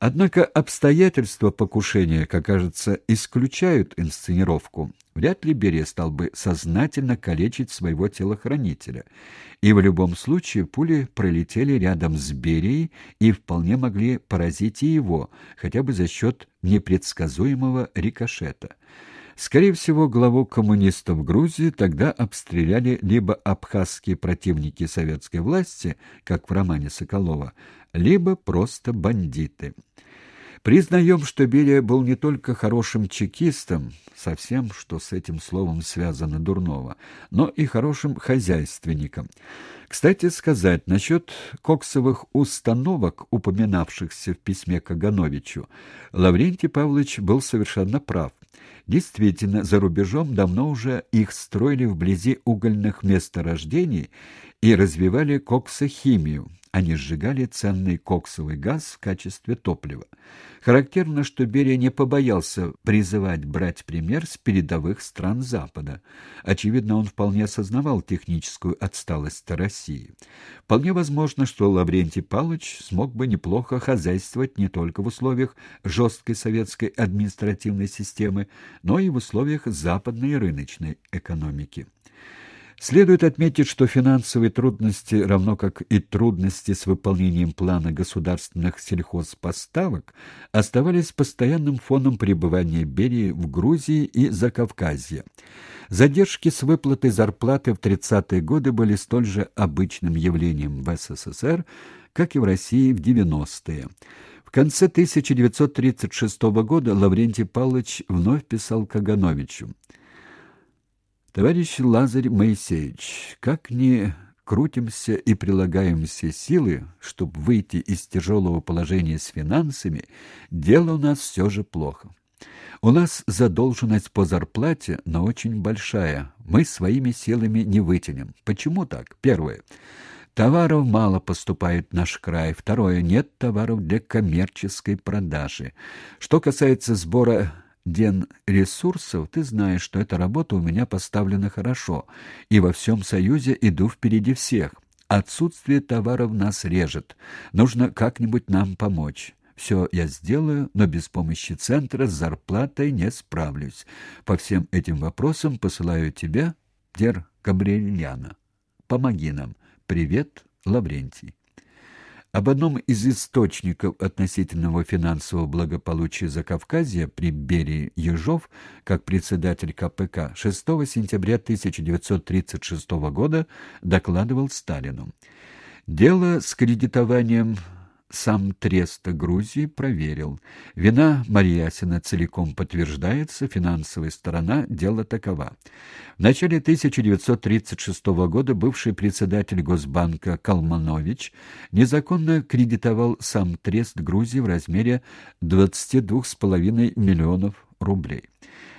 Однако обстоятельства покушения, как кажется, исключают инсценировку. Вряд ли Берия стал бы сознательно калечить своего телохранителя. И в любом случае пули пролетели рядом с Берией и вполне могли поразить и его, хотя бы за счет непредсказуемого рикошета. Скорее всего, главу коммунистов Грузии тогда обстреляли либо абхазские противники советской власти, как в романе Соколова, либо просто бандиты. Признаем, что Берия был не только хорошим чекистом, со всем, что с этим словом связано дурного, но и хорошим хозяйственником. Кстати сказать, насчет коксовых установок, упоминавшихся в письме Кагановичу, Лаврентий Павлович был совершенно прав. Действительно, за рубежом давно уже их строили вблизи угольных месторождений и развивали коксохимию, они сжигали ценный коксовый газ в качестве топлива. Характерно, что Берия не побоялся призывать брать пример с передовых стран Запада. Очевидно, он вполне осознавал техническую отсталость России. Вполне возможно, что Лаврентий Павлович смог бы неплохо хозяйствовать не только в условиях жесткой советской административной системы, но и в условиях западной рыночной экономики. Следует отметить, что финансовые трудности, равно как и трудности с выполнением плана государственных сельхозпоставок, оставались постоянным фоном пребывания Берии в Грузии и Закавказье. Задержки с выплатой зарплаты в 30-е годы были столь же обычным явлением в СССР, как и в России в 90-е. В конце 1936 года Лаврентий Павлович вновь писал Кагановичу Товарищ Лазарь Моисеевич, как ни крутимся и прилагаем все силы, чтобы выйти из тяжелого положения с финансами, дело у нас все же плохо. У нас задолженность по зарплате, но очень большая. Мы своими силами не вытянем. Почему так? Первое. Товаров мало поступает в наш край. Второе. Нет товаров для коммерческой продажи. Что касается сбора Ден ресурсов, ты знаешь, что эта работа у меня поставлена хорошо, и во всем Союзе иду впереди всех. Отсутствие товаров нас режет. Нужно как-нибудь нам помочь. Все я сделаю, но без помощи центра с зарплатой не справлюсь. По всем этим вопросам посылаю тебя, Дер Габриэльяна. Помоги нам. Привет, Лаврентий. Об одном из источников относительного финансового благополучия Закавказья при Берии Ежов, как председатель КПК, 6 сентября 1936 года докладывал Сталину. Дело с кредитованием сам Треста Грузии проверил. Вина Марьясина целиком подтверждается, финансовая сторона дела такова. В начале 1936 года бывший председатель Госбанка Калманович незаконно кредитовал сам Трест Грузии в размере 22,5 миллионов рублей.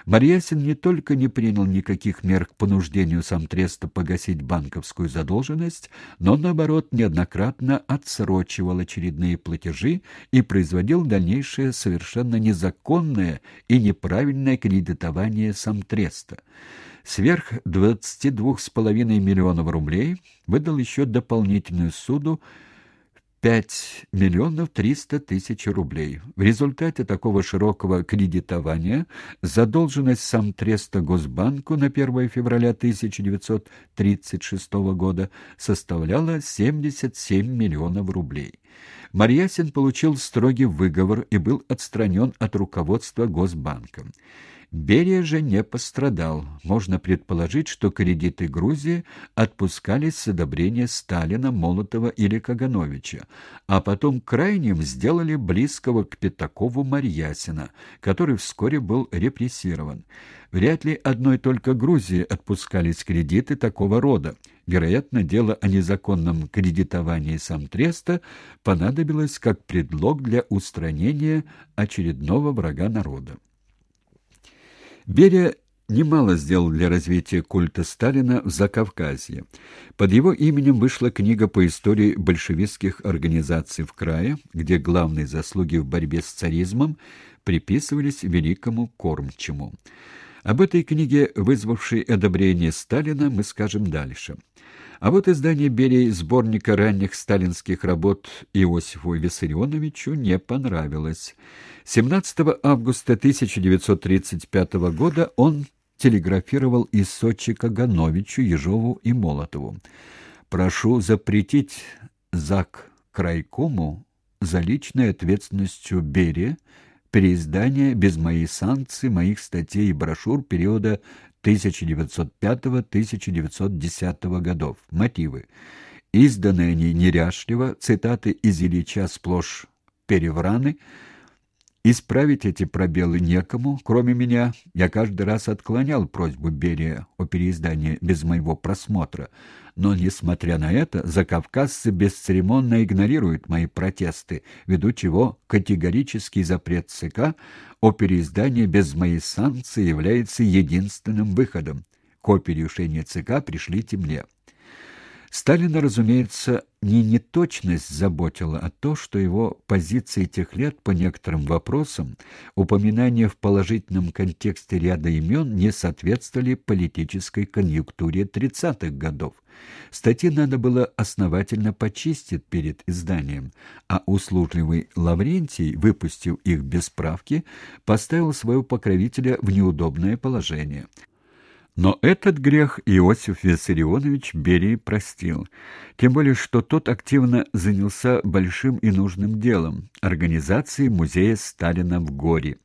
Марьясин не только не принял никаких мер к понуждению сам Треста погасить банковскую задолженность, но, наоборот, неоднократно отсрочивал очередные платежи и производил дальнейшее совершенно незаконное и неправильное кредитование сам Треста. Сверх 22,5 миллионов рублей выдал еще дополнительную суду 5 миллионов 300 тысяч рублей. В результате такого широкого кредитования задолженность сам Треста Госбанку на 1 февраля 1936 года составляла 77 миллионов рублей. Марьясин получил строгий выговор и был отстранен от руководства Госбанка. Берия же не пострадал. Можно предположить, что кредиты Грузии отпускались с одобрения Сталина, Молотова или Кагановича, а потом крайним сделали близкого к Пятакову Марьясина, который вскоре был репрессирован. Вряд ли одной только Грузии отпускались кредиты такого рода. Вероятно, дело о незаконном кредитовании Самтреста понадобилось как предлог для устранения очередного врага народа. Берия немало сделал для развития культа Сталина в Закавказье. Под его именем вышла книга по истории большевистских организаций в крае, где главные заслуги в борьбе с царизмом приписывались великому кормчему. Об этой книге, вызвавшей одобрение Сталина, мы скажем дальше. А вот издание Берии сборника ранних сталинских работ Иосифу Виссарионовичу не понравилось. 17 августа 1935 года он телеграфировал из Сочи Кагановичу, Ежову и Молотову. «Прошу запретить ЗАГ Крайкому за личной ответственностью Берия переиздание без моей санкции моих статей и брошюр периода 1905-1910 годов. Мотивы. Изданные они неряшливо, цитаты из Ильича сплошь перевраны, Исправить эти пробелы некому, кроме меня. Я каждый раз отклонял просьбу Берия о переиздании без моего просмотра. Но, несмотря на это, закавказцы бесцеремонно игнорируют мои протесты, ввиду чего категорический запрет ЦК о переиздании без моей санкции является единственным выходом. Копии решения ЦК пришлите мне. Сталина, разумеется, не неточность заботила, а то, что его позиции тех лет по некоторым вопросам, упоминания в положительном контексте ряда имен не соответствовали политической конъюнктуре 30-х годов. Статьи надо было основательно почистить перед изданием, а услужливый Лаврентий, выпустив их без справки, поставил своего покровителя в неудобное положение. Но этот грех Иосиф Виссарионович Берии простил, тем более что тот активно занялся большим и нужным делом – организацией музея Сталина в Горе.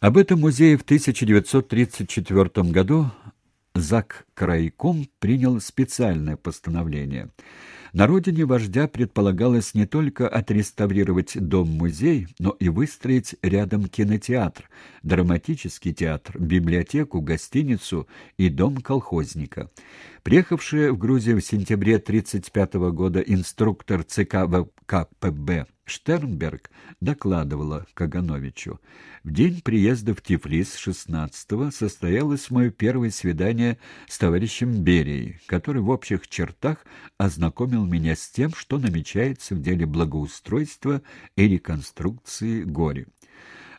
Об этом музее в 1934 году ЗАГ Крайком принял специальное постановление – на родине вождя предполагалось не только отреставрировать дом-музей, но и выстроить рядом кинотеатр, драматический театр, библиотеку, гостиницу и дом колхозника. Приехавший в Грузию в сентябре 1935 года инструктор ЦК ВКПБ Штернберг докладывала Кагановичу. В день приезда в Тифлис 16-го состоялось мое первое свидание с товарищем Берией, который в общих чертах ознакомил меня с тем, что намечается в деле благоустройства и реконструкции Гори.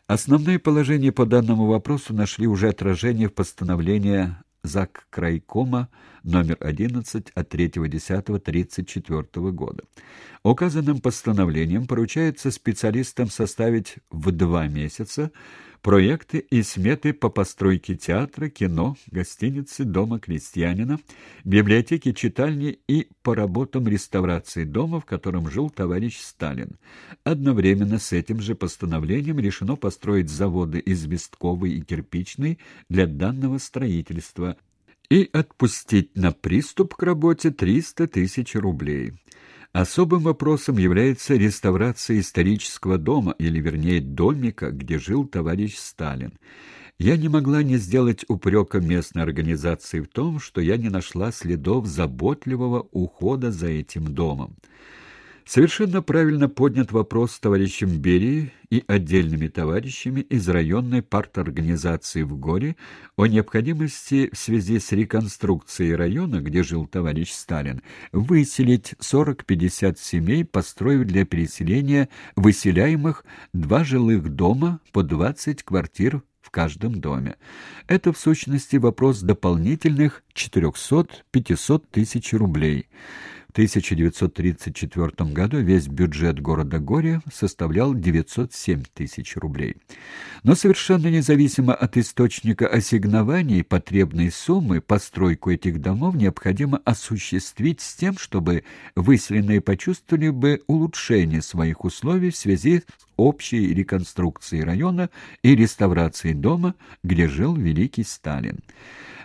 Основные положения по данному вопросу нашли уже отражение в постановлении ЗАГ Крайкома номер 11 от 3.10.34 года. Указанным постановлением поручается специалистам составить в два месяца проекты и сметы по постройке театра, кино, гостиницы, дома крестьянина, библиотеки, читальни и по работам реставрации дома, в котором жил товарищ Сталин. Одновременно с этим же постановлением решено построить заводы известковый и кирпичный для данного строительства и отпустить на приступ к работе 300 тысяч рублей. Особым вопросом является реставрация исторического дома, или вернее домика, где жил товарищ Сталин. Я не могла не сделать упрека местной организации в том, что я не нашла следов заботливого ухода за этим домом. Совершенно правильно поднят вопрос товарищем Берии и отдельными товарищами из районной парторганизации в Горе о необходимости в связи с реконструкцией района, где жил товарищ Сталин, выселить 40-50 семей, построив для переселения выселяемых два жилых дома по 20 квартир в каждом доме. Это, в сущности, вопрос дополнительных 400-500 тысяч рублей. 1934 году весь бюджет города Горе составлял 907 тысяч рублей. Но совершенно независимо от источника ассигнований потребной суммы постройку этих домов необходимо осуществить с тем, чтобы выселенные почувствовали бы улучшение своих условий в связи с общей реконструкцией района и реставрацией дома, где жил великий Сталин.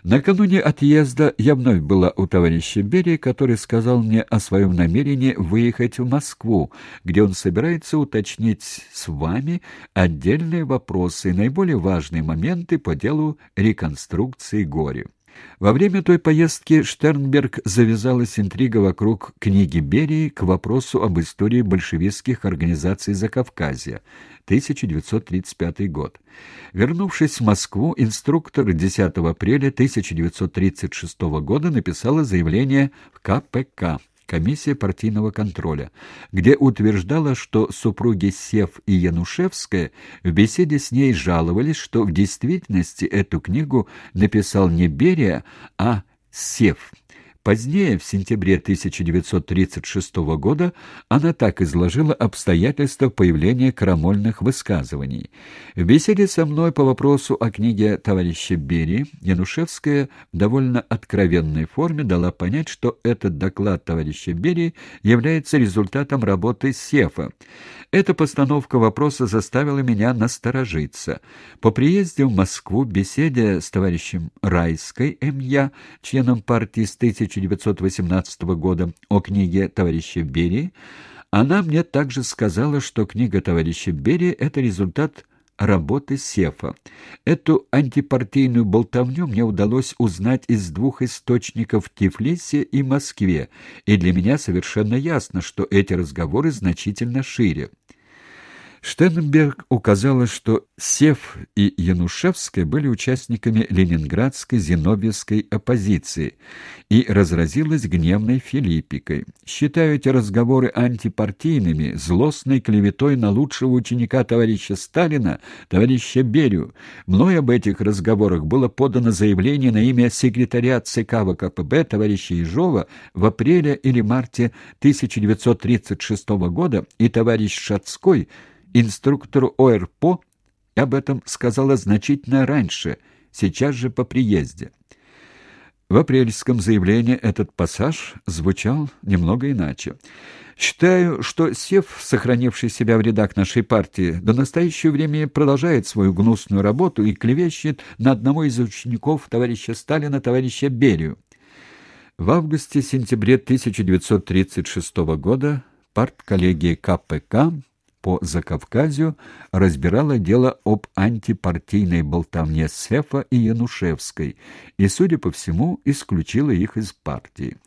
Накануне отъезда я вновь была у товарища Берия, который сказал мне о своем намерении выехать в Москву, где он собирается уточнить с вами отдельные вопросы и наиболее важные моменты по делу реконструкции горя. Во время той поездки Штернберг завязалась интрига вокруг книги Берии к вопросу об истории большевистских организаций Закавказья, 1935 год. Вернувшись в Москву, инструктор 10 апреля 1936 года написала заявление в КПК комиссия партийного контроля, где утверждала, что супруги Сев и Янушевская в беседе с ней жаловались, что в действительности эту книгу написал не Берия, а Сев. Позднее, в сентябре 1936 года, она так изложила обстоятельства появления крамольных высказываний. В беседе со мной по вопросу о книге товарища Бери Янушевская в довольно откровенной форме дала понять, что этот доклад товарища Бери является результатом работы Сефа. Эта постановка вопроса заставила меня насторожиться. По приезде в Москву беседе с товарищем Райской М.Я., членом партии с 1918 года, о книге товарища Берии, она мне также сказала, что книга товарища Берии — это результат работы Сефа. Эту антипартийную болтовню мне удалось узнать из двух источников в Тифлисе и Москве, и для меня совершенно ясно, что эти разговоры значительно шире. Штенберг указала, что Сев и Янушевская были участниками ленинградской зиновьевской оппозиции и разразилась гневной филиппикой. Считаю эти разговоры антипартийными, злостной клеветой на лучшего ученика товарища Сталина, товарища Берию. Мной об этих разговорах было подано заявление на имя секретаря ЦК ВКПБ товарища Ежова в апреле или марте 1936 года, и товарищ Шацкой – Инструктору ОРПО об этом сказала значительно раньше, сейчас же по приезде. В апрельском заявлении этот пассаж звучал немного иначе. Считаю, что Сев, сохранивший себя в рядах нашей партии, до настоящего времени продолжает свою гнусную работу и клевещет на одного из учеников товарища Сталина, товарища Берию. В августе-сентябре 1936 года партколлегия КПК по Закавказью разбирала дело об антипартийной болтовне Сефа и Янушевской и, судя по всему, исключила их из партии.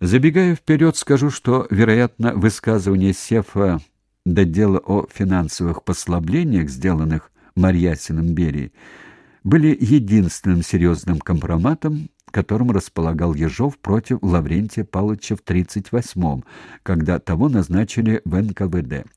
Забегая вперед, скажу, что, вероятно, высказывание Сефа до дела о финансовых послаблениях, сделанных Марьясином Берии, были единственным серьезным компроматом, которым располагал Ежов против Лаврентия Павловича в 1938-м, когда того назначили в НКВД.